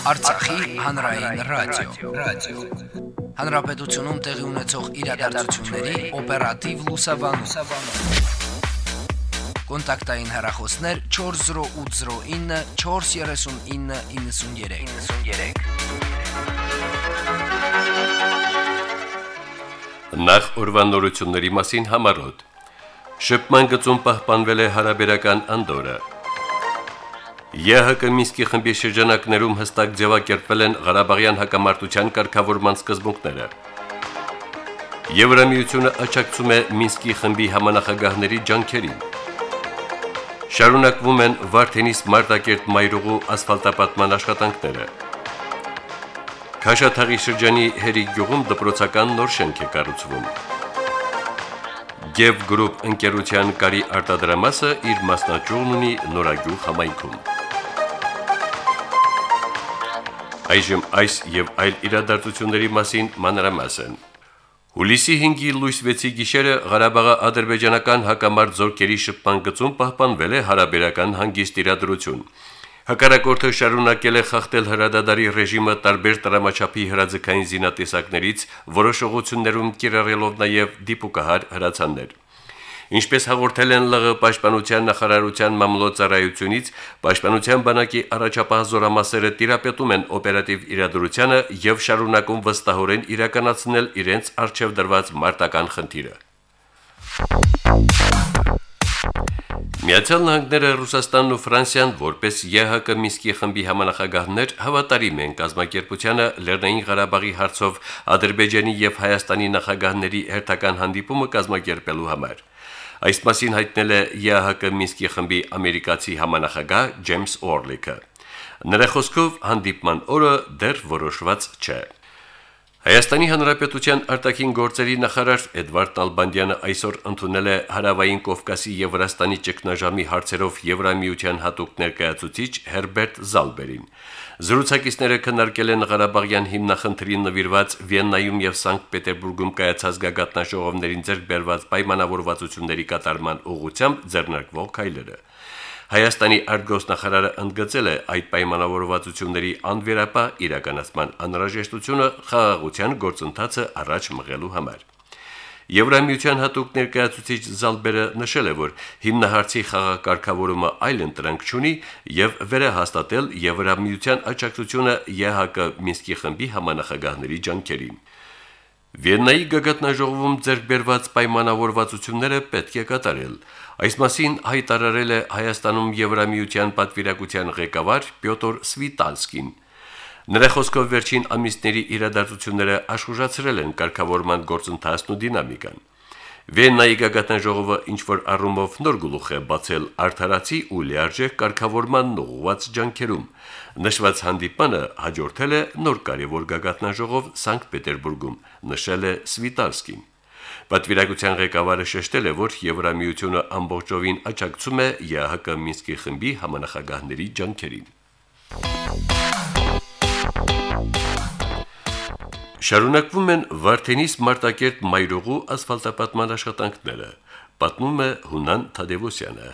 Արցախի հանրային ռադիո, ռադիո։ Հանրապետությունում տեղի ունեցող իրադարձությունների օպերատիվ լուսաբանում։ Կոնտակտային հեռախոսներ 40809 43993։ 93։ Նախ ուրվանորությունների մասին համարոտ։ Շփման գծում պահպանվել է հարաբերական անդորը։ ԵՀԿ Մինսկի խմբի շրջանակներում հստակ ձևակերպվել են Ղարաբաղյան հակամարտության կարգավորման սկզբունքները։ Եվրամիությունը աջակցում է Մինսկի խմբի համանախագահների ջանքերին։ Շարունակվում են Վարդենիս Մարտակերտ մայրուղու ասֆալտապատման աշխատանքները։ Քաշաթաղի շրջանի Հերիկ գյուղում դպրոցական նոր շենք է կառուցվում։ Գև գրուպ ընկերության կարի արտադրամասը իր մասնաճյուղն ունի Նորագյուղ համայնքում։ Այժմ այս եւ այլ իրադարձությունների մասին մանրամասն։ Հուլիսի 5-ի լույս 6-ի գիշերը Ղարաբաղի ադրբեջանական հակամարտ զորքերի շփման գծում պահպանվել է հարաբերական հանգիստ իրադրություն։ Հակառակորդը շարունակել է խախտել հրադադարի ռեժիմը տարբեր տրամաչափի հրաձգային զինատեսակներից, որոշողություններում կիրառելով նաև դիպուկահար հրացաններ։ Ինչպես հաղորդել են ԼՂ պաշտպանության նախարարության մամլոյցարայությունից, պաշտպանության բանակի առաջապահ զորամասերը տիրապետում են օպերատիվ իրադրությանը եւ շարունակում վստահորեն իրականացնել իրենց արժեվ դրված մարտական խնդիրը։ Միացյալ Նահանգները, Ռուսաստանն ու Ֆրանսիան որպես ԵՀԿ Մինսկի խմբի համանախագահներ հավատարիմ են կազմակերպությանը Լեռնային Ղարաբաղի հարցով Ադրբեջանի եւ Հայաստանի նախագահների հերթական հանդիպումը կազմակերպելու համար։ Այս մասին հայտնել է ԵԱՀԿ Մինսկի խմբի ամերիկացի համանախագահ Ջեյմս Օրլիկը։ Նրա խոսքով հանդիպման օրը դեռ որոշված չէ։ Հայաստանի Հանրապետության արտաքին գործերի նախարար Էդվարդ Ալբանդյանը այսօր ընդունել է Հարավային Կովկասի եւ Վրաստանի ճգնաժամի հարցերով Եվրամիության հատուկ ներկայացուցիչ Հերբերտ Զալբերին։ Զրուցակիցները քննարկել են Ղարաբաղյան հիմնախնդրին նվիրված Վիեննայում եւ Սանկտ Պետերբուրգում կայացած գագաթնաժողովներին ձեռք բերված պայմանավորվածությունների կատարման ուղղությամբ ձեռնարկվող քայլերը։ Հայաստանի արտգոսնախարարը ընդգծել է այդ պայմանավորվածությունների անվերապահ իրականացման անհրաժեշտությունը խաղաղության գործընթացը առաջ մղելու համար։ Եվրամիության հատուկ ներկայացուցիչ Զալբերը նշել է, որ հիմնահարցի խաղակարգավորումը այլ ընտրանք չունի եւ վերահաստատել Եվրամիության աջակցությունը ԵՀԿ Մինսկի խմբի համանախագահների ջանքերին։ Վիեննայի գագաթնաժողովում ձեռքբերված պայմանավորվածությունները պետք է կատարել։ Այս մասին հայտարարել է Հայաստանում Եվրամիության պատվիրակության ղեկավար Պյոտր Սվիտալսկին։ Նրա խոսքով վերջին ամիսների իրադարձությունները աշխուժացրել են կարգավորման գործընթացն ու դինամիկան։ Վիեննայի գագաթնաժողովը ինչ որ առումով նոր գլուխ է բացել արդարացի ու լիարժեք կարգավորման ուղղված ջանքերում։ Նշված հանդիպանը հաջորդել է նոր կարևոր գագաթնաժողով Սանկտ Պետերբուրգում, նշել է Սվիտալսկին։ Պատվիրակության ղեկավարը շեշտել է, որ Եվրամիությունը ամբողջովին աջակցում է ԵԱՀԿ Մինսկի խմբի համանախագահների ջանքերին։ Շարունակվում են Վարդենիս Մարտակերտ մայրուղու ասֆալտապատման աշխատանքները, պատմում է Հունան Թադևոսյանը։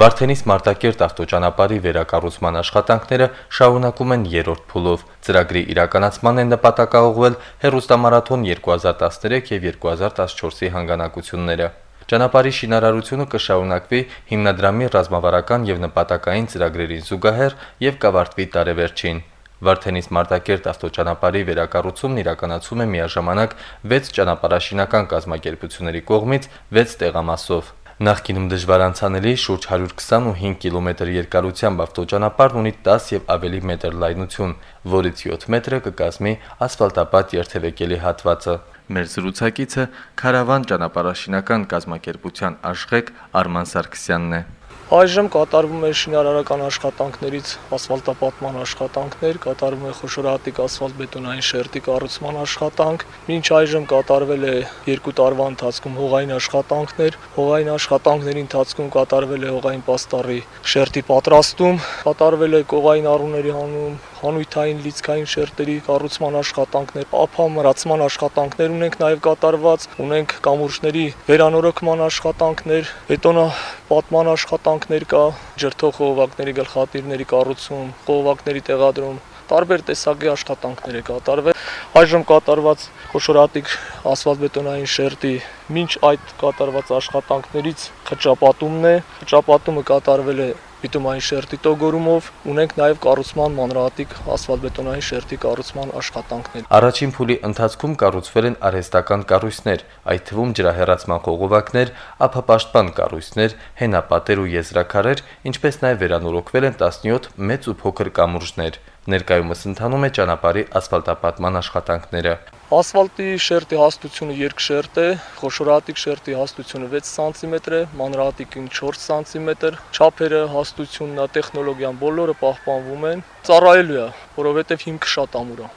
Վարդենիս Մարտակերտ ավտոճանապարհի վերակառուցման աշխատանքները շարունակում են երրորդ փուլով։ Ծրագրի իրականացման են նպատակաուղղվել հերոստամարաթոն 2013 եւ 2014-ի հանգանակությունները։ Ճանապարհի շինարարությունը կշարունակվի հիմնադրամի ռազմավարական եւ նպատակային ծրագրերին զուգահեռ եւ կավարտվի տարեվերջին։ Վարդենիս Մարտակերտ ավտոճանապարհի վերակառուցումն իրականացում է միաժամանակ 6 ճանապարհաշինական կազմակերպությունների կողմից 6 տեղամասով։ Նախկինում դժվար անցանելի շուրջ 125 կիլոմետր երկարությամբ ավտոճանապարհն ունի 10 եւ ավելի մետր լայնություն, որից 7 մետրը կկազմի ասֆալտապատ երթևեկելի հատվածը։ Մեր զրուցակիցը Քարավան ճանապարհաշինական կազմակերպության աշխեք Արման Սարգսյանն է։ Այժմ կատարվում է շինարարական աշխատանքներից ասֆալտապատման աշխատանքներ, կատարվում է խոշորհատիկ ասֆալտբետոնային շերտի կառուցման աշխատանք։ Մինչ այժմ կատարվել է 2 տարվա ընթացքում հողային աշխատանքներ, հողային աշխատանքների ընթացքում կատարվել է հողային պաստառի շերտի պատրաստում, կատարվել է կողային առուների հանում, հանույթային լիցքային շերտերի կառուցման աշխատանքներ, ափամրացման աշխատանքներ ունենք նաև կատարված, ունենք կամուրջների վերանորոգման աշխատանքներ, բետոնա պատման աշխատանքներ կա, ջրթող խողովակների գլխատիրների կառուցում, խողովակների տեղադրում, տարբեր տեսակի աշխատանքներ է կատարվել։ Այժմ կատարված խոշորատիկ ասֆալտբետոնային շերտի մինչ այդ կատարված աշխատանքներից խճապատումն է։ Խճապատումը կատարվել է բիտումային շերտի տոգորումով ունենք նաև կառուցման մանրահատիկ ասֆալտբետոնային շերտի կառուցման աշխատանքներ։ Առաջին փուլի ընթացքում կառուցվել են արհեստական կառույցներ, այդ թվում ջրահեռացման խողովակներ, ափապաշտպան կառույցներ, հենապատեր ու եզրակարեր, ինչպես նաև վերանորոգվել են 17 մեծ ու փոքր կամուրջներ։ Ներկայումս ընթանում է ճանապարհի ասֆալտապատման աշխատանքները։ Ասֆալտի շերտի հաստությունը երկշերտ է, խոշորատիկ շերտի հաստությունը 6 սանտիմետր է, մանրահատիկին 4 սանտիմետր, չափերը, հաստությունն, տեխնոլոգիան բոլորը պահպանվում են։ Ծառայելու է, որովհետև հիմքը շատ ամուր է։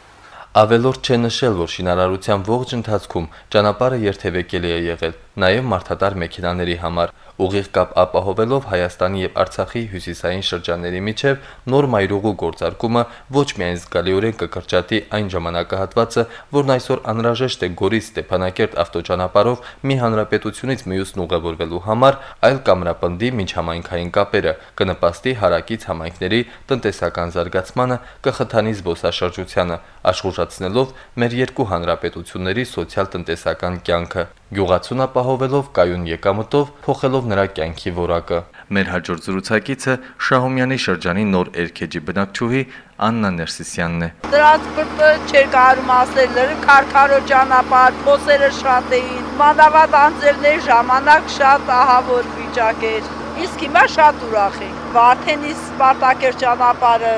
Ավելորդ չէ նշել, որ շինարարության ողջ ընթացքում ճանապարհը երթևեկելի է եղել, նաև մարդատար մեքենաների համար ուղիղ կապ ապահովելով Հայաստանի եւ Արցախի հյուսիսային շրջանների միջև նոր մայրուղու գործարկումը ոչ միայն զգալիորեն կկրճատի այն ժամանակահատվածը, որն այսօր անհրաժեշտ է Գորիս Ստեփանակերտ ավտոճանապարհով մի հանրապետությունից մյուսն ուղևորվելու համար, այլ կամրապնդի միջհամայնքային կապերը, կնպաստի հարակից համայնքների տնտեսական զարգացմանը, կխթանի զբոսաշրջությանը, աշխուժացնելով մեր երկու հանրապետությունների սոցիալ-տնտեսական կյանքը գյուղացուն ապահովելով կայուն եկամտով, փոխելով նրա կյանքի որակը։ Մեր հաջորդ զրուցակիցը Շահումյանի շրջանի նոր Էրքեջի բնակչուհի Աննա Ներսիսյանն է։ Տրանսպորտը չէր կարում ասել, լրի քարքարո ճանապարհ, փոսերը շատ էին, մանավանդ անձելների ժամանակ շատ ահավոր վիճակ էր։ Իսկ հիմա շատ ուրախ ենք։ Վարդենի Սպարտակեր ճանապարհը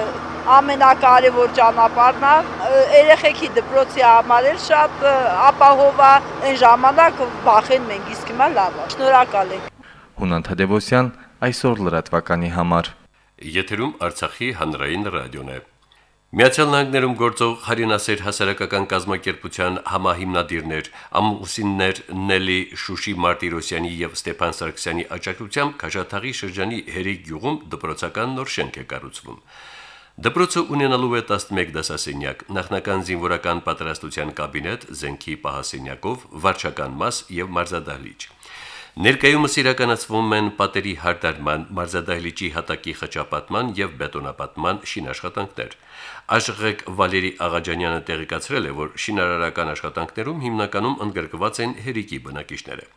ամենակարևոր ճանապարհն է երեխեքի դպրոցի համար էլ շատ ապահով է այն ժամանակ վախեն մենք իսկ հիմա լավ է շնորհակալ ենք Հունան Թադևոսյան այսօր լրատվականի համար Եթերում Արցախի հանրային ռադիոն է Միացյալ Նահանգներում գործող Հարինասեր հասարակական կազմակերպության համահիմնադիրներ Ամուսիններ Նելի Շուշի Մարտիրոսյանի եւ Ստեփան Սարգսյանի աջակցությամբ Քաշաթաղի շրջանի Հերիկ գյուղում դպրոցական նոր շենք է կառուցվում։ Դպրոցը ունենալու է 11 դասասենյակ, նախնական զինվորական պատրաստության կաբինետ, զենքի պահասենյակով, վարչական մաս եւ մարզադահլիճ։ Ներկայումս իրականացվում են պատերի հարդարման, մարզադահլիճի հատակի խճապատման եւ բետոնապատման շինաշխատանքներ։ Աշխեգ Վալերի Աղաջանյանը տեղեկացրել է, որ շինարարական աշխատանքներում հիմնականում ընդգրկված են հերիկի բնակիչները։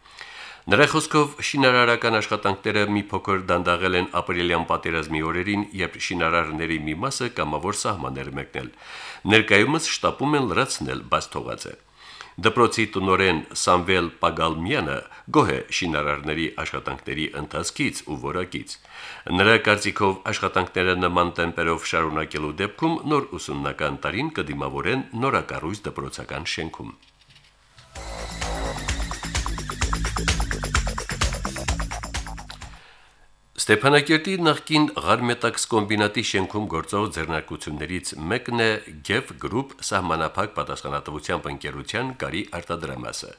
Նրա խոսքով շինարարական աշխատանքները մի փոքր դանդաղել են ապրիլյան պատերազմի օրերին, երբ շինարարների մի մասը կամավոր սահմաններ մեկնել։ Ներկայումս շտապում են լրացնել, բայց թողած է։ Դպրոցի տնորեն Սամվել Պագալմյանը գոհ է շինարարների աշխատանքների ընթացքից ու որակից։ Նրա կարծիքով աշխատանքները նման տեմպերով շարունակելու դեպքում նոր ուսումնական տարին կդիմավորեն նորակառույց դպրոցական շենքում։ Ստեփանակերտի նախկին Ղարմետաքս կոմբինատի շենքում գործող ձեռնարկություններից մեկն է Գև Group սահմանափակ պատասխանատվությամբ ընկերության կարի արտադրամասը։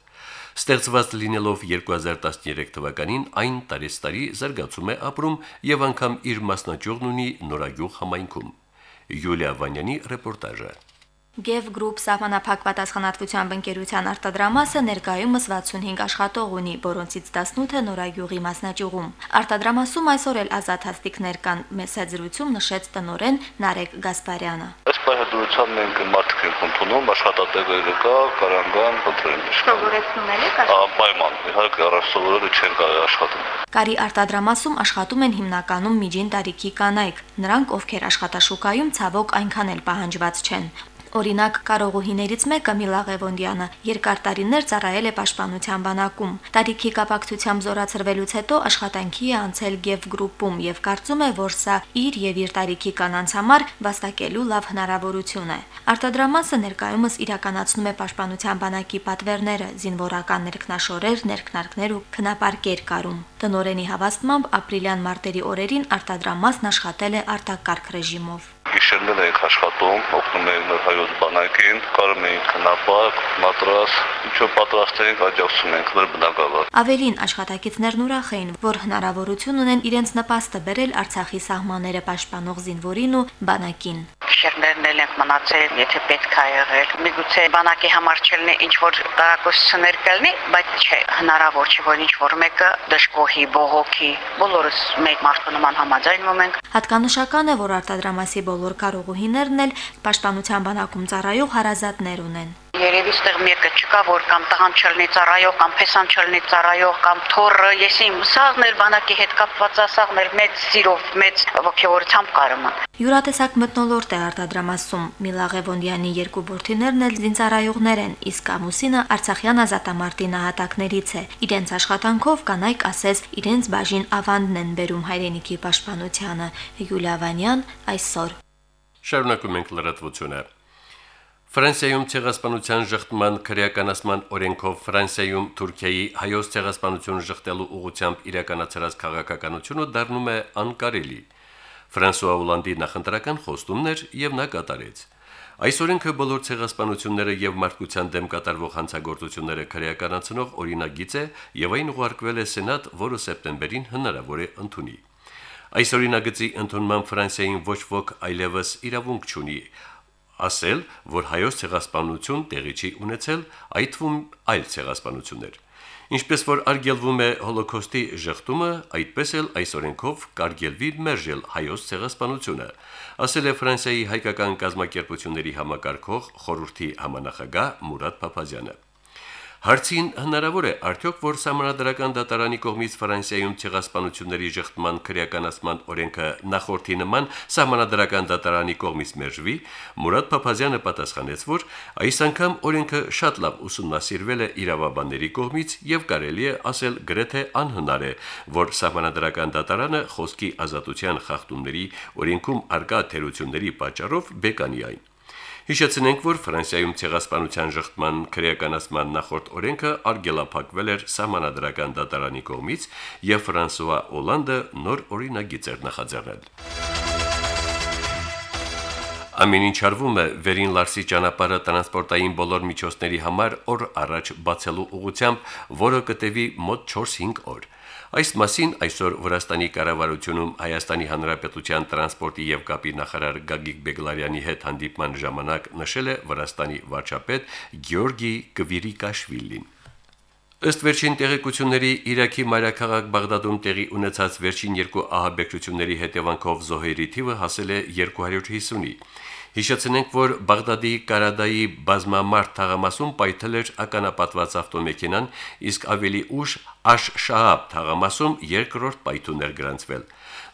Ստեղծված լինելով 2013 թվականին այն տարեստարի զարգացում է ապրում եւ անգամ իր մասնաճյուղն ունի Նորագյուղ համայնքում։ Յուլիա Վանյանի ռեպորտաժը։ Գև Group սահմանափակ պատասխանատվությամբ ընկերության արտադրամասը ներկայումս 65 աշխատող ունի, որոնցից 18-ը Նորագյուղի մասնաճյուղում։ Արտադրամասում այսօր էլ ազատ հաստիկներ կան, մեծ հաջրություն նշեց տնորեն Նարեկ Գասպարյանը։ Ըստ պայմանավորության մենք մարդիկ ենք ընդունում, աշխատատեղերը կա, կարանգան, խնդրեն։ Սովորեցնում եք Պայման, իհարկե առաջ սովորելը չեն կարելի աշխատում։ Կարի արտադրամասում աշխատում են հիմնականում միջին տարիքի կանայք։ Նրանք, ովքեր աշխատաշուկայում ցավոք այնքան էլ պահանջված չեն։ Օրինակ, կարողուհիներից մեկը Միլա Ղևոնդյանը երկար տարիներ ծառայել է պաշտպանության բանակում։ Տարիքի կապակցությամբ զորացրվելուց հետո աշխատանքի է անցել Գև գրուպում եւ կարծում է, որ սա իր եւ իր տարիքի կանանց համար վաստակելու լավ հնարավորություն է։ Արտադրամասը ներկայումս իրականացնում է պաշտպանության բանակի պատվերները, զինվորական ներքնաշորեր, ներքնարկներ ու քնապարկեր կարում։ Տնորենի հավաստմամբ ապրիլյան մարտերի օրերին արտադրամասն աշխատել է արտակարգ ռեժիմով գիշերներ ենք աշխատում, օգնում ենք մեր հայոց բանակին, կարում ենք քնապակ, մատրաս, ինչու պատրաստ ենք, աջակցում ենք մեր բնակավար։ Ավելին աշխատակիցներն ուրախ էին, որ հնարավորություն ունեն իրենց նպաստը բերել Արցախի սահմանները պաշտպանող զինվորին ու բանակին։ գիշերներն էլ ենք մնացել, եթե պետք է եղել։ Միգուցե բանակի համար չլինի ինչ որ տարակուսություններ կլինի, բայց չէ, հնարավոր չէ որ ինչ որ մեկը դժկոհի, բողոքի։ Բոլորս մեկ մարդու նման համաձայնվում ենք։ Հատկանշական է, որ արտադրամասի բոլոր կարողուհիներն էլ պաշտպանության բանակում ծառայող հարազատներ ունեն։ Երևի ստեղ մեկը չկա, որ կամ տղան չլինի ծառայող, կամ փեսան չլինի ծառայող, կամ թորը, ես իմ սաղն էլ բանակի հետ կապված ասաղն էլ մեծ սիրով, մեծ ողջավորությամբ կարում եմ։ Յուրատեսակ մտնոլորտ է արտադրամասում։ Միլա Ղևոնդյանի երկու որդիներն էլ զինծառայողներ են, իսկ ամուսինը Արցախյան ազատամարտի նահատակներից է։ Իրենց աշխատանքով կանայք ասես իրենց բաժին ավանդն են բերում հայրենիքի պաշտպանությանը։ Յուլիա Վանյան այսօր։ Շարունակում ենք լրատվությունը։ Ֆրանսիայում ցեղասպանության ժխտման քրեականացման օրենքով Ֆրանսիայում Թուրքիայի հայոց ցեղասպանություն ժխտելու ուղղությամբ իրականացրած քաղաքականությունը դառնում է անկարելի։ Ֆրանսուଆ Օլանդի նախընտրական խոստումներ եւ նա կատարեց։ Այս օրենքը բոլոր ցեղասպանությունները եւ մարդկության դեմ կատարվող հանցագործությունները քրեականացնող օրինագիծ է եւ այն ուղարկվել է Սենատ, որը սեպտեմբերին հնարավոր է ընդունի։ Այս օրինագծի ընդունման Ֆրանսիային ոչ ոք այլևս իրավունք չունի, ասել, որ հայոց ցեղասպանություն տեղի չի ունեցել, այդ թվում այլ ցեղասպանություններ։ Ինչպես որ արգելվում է հոլոկոստի ժխտումը, այդպես էլ այս օրենքով կարգելվի մերժել հայոց ցեղասպանությունը, ասել է Ֆրանսիայի հայկական կազմակերպությունների համակարգող խորհրդի համանախագահ Մուրադ Փափազյանը։ Հարցին հնարավոր է արդյոք որ համանդրական դատարանի կողմից Ֆրանսիայում ցեղասպանությունների ժխտման քրեականացման օրենքը նախորդի նման համանդրական դատարանի կողմից մերժվի, Մուրադ Փափազյանը պատասխանեց, որ այս անգամ օրենքը շատ լավ ուսումնասիրվել է իրավաբանների կողմից եւ կարելի է ասել գրեթե անհնար է, որ համանդրական դատարանը խոսքի ազատության խախտումների օրենքում արկա թերությունների պատճառով բեկանի այն։ Հիշեցնենք, որ Ֆրանսիայում ցեղասպանության ժխտման քրեականացման նախորդ օրենքը արգելափակվել էր համանadrական դատարանի կողմից, եւ Ֆրանսուଆ Օլանդը նոր օրինագիծ էր նախաձեռնել։ Ամեն ինչ արվում է վերին Լարսի ճանապարհը տրանսպորտային բոլոր միջոցների համար օր առաջ բացելու ուղղությամբ, որը կտևի մոտ 4-5 օր։ Այս մասին այսօր Վրաստանի կառավարությունում Հայաստանի Հանրապետության տրանսպորտի եւ կապի նախարար Գագիկ Բեգլարյանի հետ հանդիպման ժամանակ նշել է Վրաստանի վարչապետ Գյորգի Կվիրիկաշվիլին։ Ըստ վերջին տեղեկությունների Իրաքի մայրաքաղաք Բաղդադում տեղի ունեցած վերջին երկու ահաբեկչությունների հետևանքով զոհերի թիվը հասել է 250-ի։ Հիշեցնենք, որ Բաղդադի Կարադայի բազմամարդ թաղամասում պայթել էր ականապատված ավտոմեքենան, իսկ ավելի ուշ Աշ-Շահաբ թաղամասում երկրորդ պայթուն էր գրանցվել։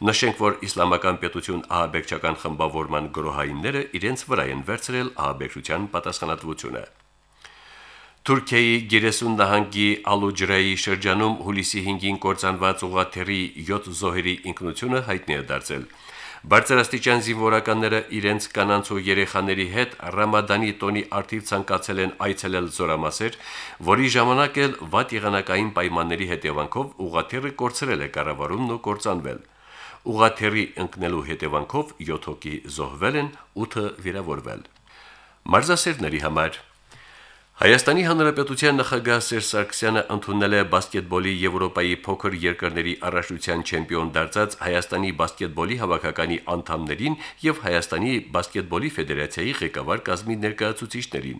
Նշենք, որ Իսլամական պետություն ահաբեկչական խմբավորման գրոհայինները իրենց վրա են վերցրել ահաբեկչության պատասխանատվությունը։ Թուրքիայի Գերեսուն նահանգի Ալուջրայի շրջանում հուլիսի 5-ին կործանված ուղաթերի 7 զոհերի ինքնությունը հայտնի է դարձել։ Բարձրաստիճան զինվորականները իրենց կանանց ու երեխաների հետ Ռամադանի տոնի արդիվ ցանկացել են այցելել Զորամասեր, որի ժամանակ էլ վատ եղանակային պայմանների հետևանքով ուղաթերը կորցրել է կառավարումն ու կործանվել։ Ուղաթերի ընկնելու հետևանքով 7 հոգի զոհվել են, 8-ը վիրավորվել։ Մարզասերների համար Հայաստանի Հանրապետության նախագահ Սերժ Սարգսյանը ընդունել է բասկետբոլի Եվրոպայի փոքր երկրների առաջնության չեմպիոն դարձած Հայաստանի բասկետբոլի հավաքականի անդամներին եւ Հայաստանի բասկետբոլի ֆեդերացիայի ղեկավար կազմի ներկայացուցիչներին։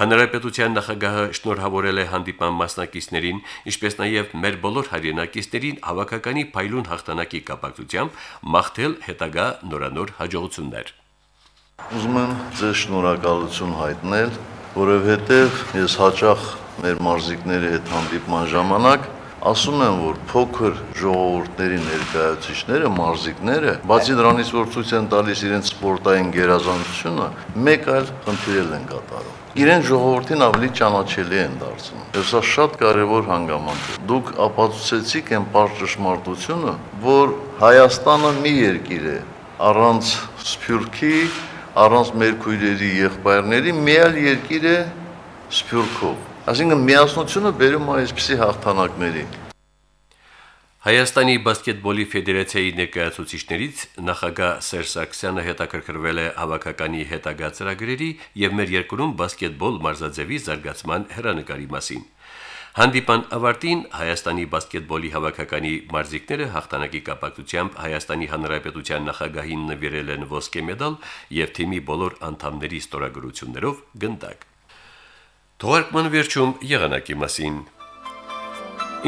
Հանրապետության նախագահը շնորհավորել է հանդիպան մասնակիցներին, ինչպես նաև մեր բոլոր հայրենակիցներին հավաքականի փայլուն հաղթանակի կապակցությամբ մաղթել հետագա նորանոր հաջողություններ։ Ուզում եմ ձեզ շնորհակալություն հայտնել որովհետև ես հաճախ մեր մարզիկների հետ հանդիպման ժամանակ ասում եմ, որ փոքր ժողովուրդների ներկայացուցիչները, մարզիկները, բացի դրանից որ ցույց են տալիս իրենց սպորտային գերազանցությունը, մեկ այլ խնդիրել են կատարում իրեն ժողովրդին ավելի ճանաչելի են դարձնում։ Եվ սա շատ կարևոր հանգամանք է։ Դուք ապացուցեցիք այն ճշմարտությունը, որ Հայաստանը մի երկիր է առանց Սփյուռքի առանց մեր քույրերի եղբայրների մի այլ երկիր է Սփյուռքով։ Այսինքն միասնությունը բերում է այսպիսի հաղթանակների։ Հայաստանի բասկետբոլի ֆեդերացիայի ներկայացուցիչներից նախագահ Սերժ Սարգսյանը հետաքրքրվել է հավաքականի հետագա ծրագրերի եւ մեր երկրում բասկետբոլ մարզաձևի զարգացման հերանեկարի մասին։ Հանդիպան ավարտին Հայաստանի բասկետբոլի հավաքականի մարզիկները հաղթանակի կապակցությամբ Հայաստանի Հանրապետության նախագահին նվիրել են ոսկե մեդալ եւ թիմի բոլոր անդամների ստորագրություններով գնդակ։ Թողարկման վերջում եղանակի մասին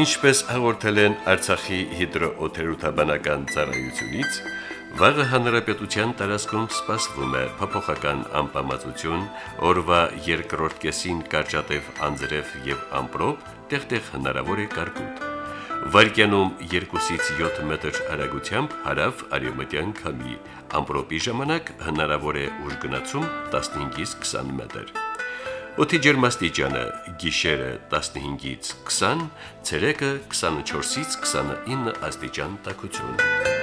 Ինչպես հաղորդել են Արցախի հիդրոօթերոթաբանական ծառայությունից, Վաղը հանրապետության տարածքում սպասվում է փոփոխական անպամացություն, օրվա երկրորդ կեսին կարճատև անձրև եւ ամպրոպ, տեղտեղ հնարավոր է կարկուտ։ Վարկյանում 2-ից 7 մետր հեռագությամբ հարավ արևմտյան քամի, ամպրոպի ժամանակ հնարավոր է ուժգնացում 15-ից 20 մետր։ Օդի ջերմաստիճանը՝ գիշերը 15-ից 20, ցերեկը 24-ից 29 աստիճան տաքություն։